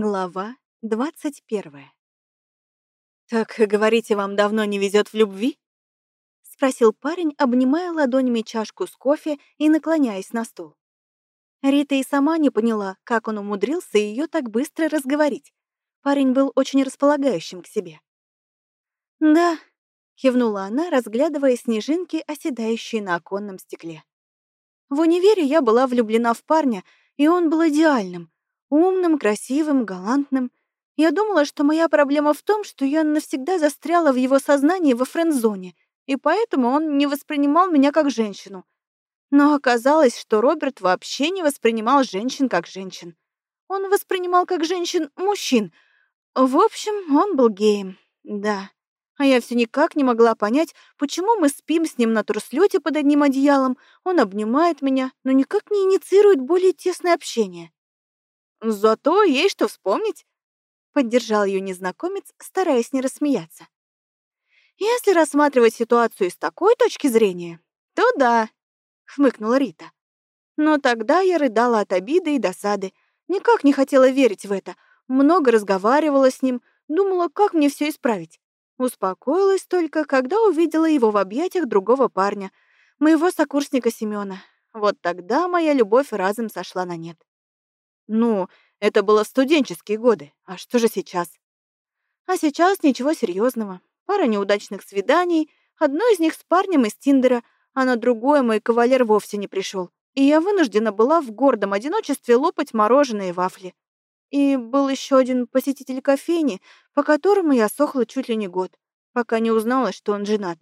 Глава двадцать первая. «Так, говорите, вам давно не везет в любви?» — спросил парень, обнимая ладонями чашку с кофе и наклоняясь на стол. Рита и сама не поняла, как он умудрился ее так быстро разговорить. Парень был очень располагающим к себе. «Да», — кивнула она, разглядывая снежинки, оседающие на оконном стекле. «В универе я была влюблена в парня, и он был идеальным — Умным, красивым, галантным. Я думала, что моя проблема в том, что я навсегда застряла в его сознании во френд-зоне, и поэтому он не воспринимал меня как женщину. Но оказалось, что Роберт вообще не воспринимал женщин как женщин. Он воспринимал как женщин мужчин. В общем, он был геем, да. А я все никак не могла понять, почему мы спим с ним на труслете под одним одеялом, он обнимает меня, но никак не инициирует более тесное общение. Зато есть что вспомнить, поддержал ее незнакомец, стараясь не рассмеяться. Если рассматривать ситуацию с такой точки зрения, то да, хмыкнула Рита. Но тогда я рыдала от обиды и досады, никак не хотела верить в это, много разговаривала с ним, думала, как мне все исправить. Успокоилась только, когда увидела его в объятиях другого парня, моего сокурсника Семёна. Вот тогда моя любовь разом сошла на нет. Ну, это было студенческие годы. А что же сейчас? А сейчас ничего серьезного. Пара неудачных свиданий, одно из них с парнем из Тиндера, а на другое мой кавалер вовсе не пришел. И я вынуждена была в гордом одиночестве лопать мороженое и вафли. И был еще один посетитель кофейни, по которому я сохла чуть ли не год, пока не узнала, что он женат.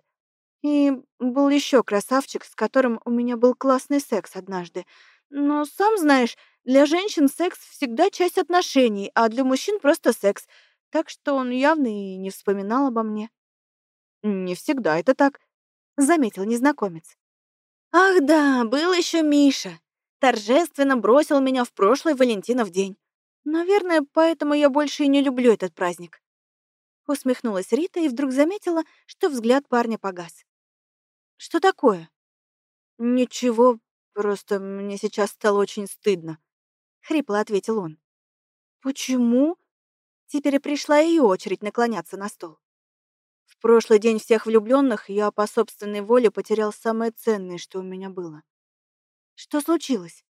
И был еще красавчик, с которым у меня был классный секс однажды. Но сам знаешь, для женщин секс всегда часть отношений, а для мужчин просто секс. Так что он явно и не вспоминал обо мне. Не всегда это так, заметил незнакомец. Ах да, был еще Миша. Торжественно бросил меня в прошлый Валентинов день. Наверное, поэтому я больше и не люблю этот праздник. Усмехнулась Рита и вдруг заметила, что взгляд парня погас. Что такое? Ничего, просто мне сейчас стало очень стыдно хрипло ответил он. Почему? Теперь пришла ее очередь наклоняться на стол. В прошлый день всех влюбленных я по собственной воле потерял самое ценное, что у меня было. Что случилось?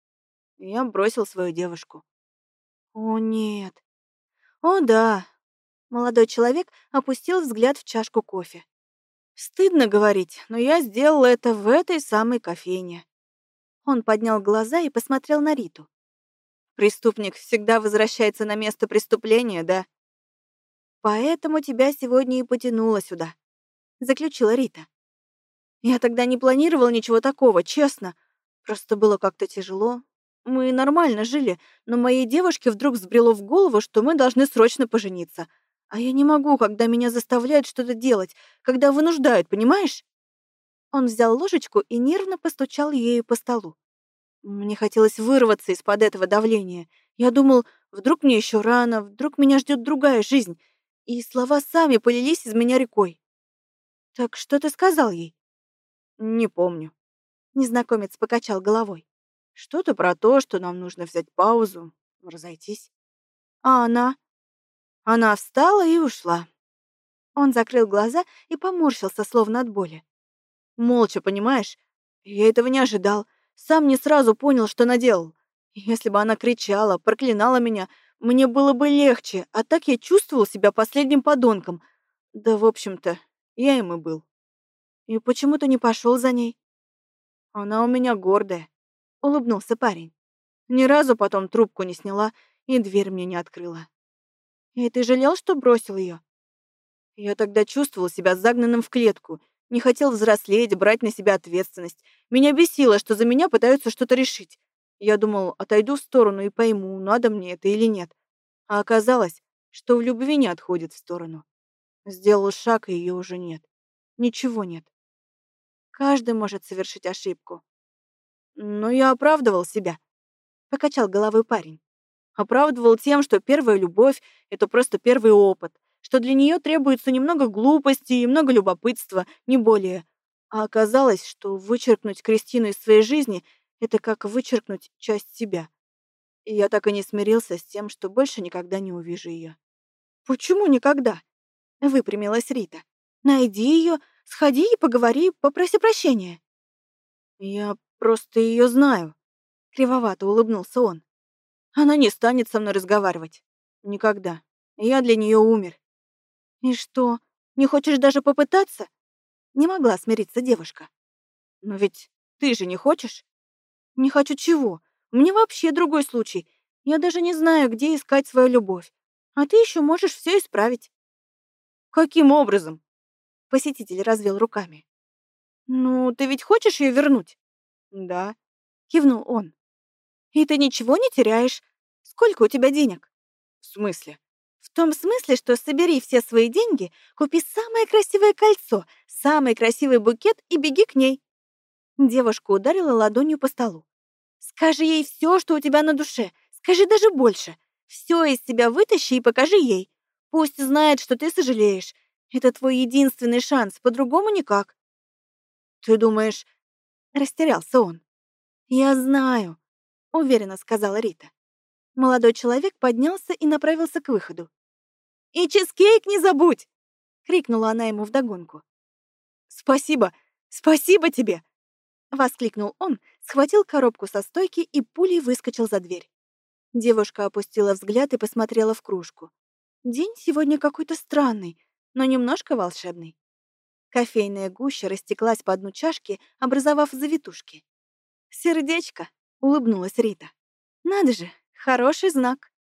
Я бросил свою девушку. О, нет. О, да. Молодой человек опустил взгляд в чашку кофе. Стыдно говорить, но я сделал это в этой самой кофейне. Он поднял глаза и посмотрел на Риту. Преступник всегда возвращается на место преступления, да? Поэтому тебя сегодня и потянуло сюда, заключила Рита. Я тогда не планировала ничего такого, честно. Просто было как-то тяжело. Мы нормально жили, но моей девушке вдруг взбрело в голову, что мы должны срочно пожениться. А я не могу, когда меня заставляют что-то делать, когда вынуждают, понимаешь? Он взял ложечку и нервно постучал ею по столу. Мне хотелось вырваться из-под этого давления. Я думал, вдруг мне еще рано, вдруг меня ждет другая жизнь. И слова сами полились из меня рекой. «Так что ты сказал ей?» «Не помню». Незнакомец покачал головой. «Что-то про то, что нам нужно взять паузу, разойтись». «А она?» Она встала и ушла. Он закрыл глаза и поморщился, словно от боли. Молча, понимаешь? Я этого не ожидал. Сам не сразу понял, что наделал. Если бы она кричала, проклинала меня, мне было бы легче, а так я чувствовал себя последним подонком. Да, в общем-то, я им и был. И почему ты не пошел за ней? Она у меня гордая, улыбнулся парень. Ни разу потом трубку не сняла и дверь мне не открыла. И ты жалел, что бросил ее? Я тогда чувствовал себя загнанным в клетку не хотел взрослеть, брать на себя ответственность. Меня бесило, что за меня пытаются что-то решить. Я думал, отойду в сторону и пойму, надо мне это или нет. А оказалось, что в любви не отходит в сторону. Сделал шаг, и ее уже нет. Ничего нет. Каждый может совершить ошибку. Но я оправдывал себя. Покачал головой парень. Оправдывал тем, что первая любовь — это просто первый опыт что для нее требуется немного глупости и много любопытства, не более. А оказалось, что вычеркнуть Кристину из своей жизни — это как вычеркнуть часть себя. И я так и не смирился с тем, что больше никогда не увижу ее. «Почему никогда?» — выпрямилась Рита. «Найди ее, сходи и поговори, попроси прощения». «Я просто ее знаю», — кривовато улыбнулся он. «Она не станет со мной разговаривать. Никогда. Я для нее умер». «И что, не хочешь даже попытаться?» Не могла смириться девушка. «Но ведь ты же не хочешь?» «Не хочу чего? У меня вообще другой случай. Я даже не знаю, где искать свою любовь. А ты еще можешь все исправить». «Каким образом?» Посетитель развел руками. «Ну, ты ведь хочешь ее вернуть?» «Да», — кивнул он. «И ты ничего не теряешь? Сколько у тебя денег?» «В смысле?» «В том смысле, что собери все свои деньги, купи самое красивое кольцо, самый красивый букет и беги к ней». Девушка ударила ладонью по столу. «Скажи ей все, что у тебя на душе. Скажи даже больше. Все из себя вытащи и покажи ей. Пусть знает, что ты сожалеешь. Это твой единственный шанс, по-другому никак». «Ты думаешь...» — растерялся он. «Я знаю», — уверенно сказала Рита. Молодой человек поднялся и направился к выходу. «И чизкейк не забудь!» — крикнула она ему вдогонку. «Спасибо! Спасибо тебе!» — воскликнул он, схватил коробку со стойки и пулей выскочил за дверь. Девушка опустила взгляд и посмотрела в кружку. День сегодня какой-то странный, но немножко волшебный. Кофейная гуща растеклась по дну чашки, образовав завитушки. «Сердечко!» — улыбнулась Рита. «Надо же, хороший знак!»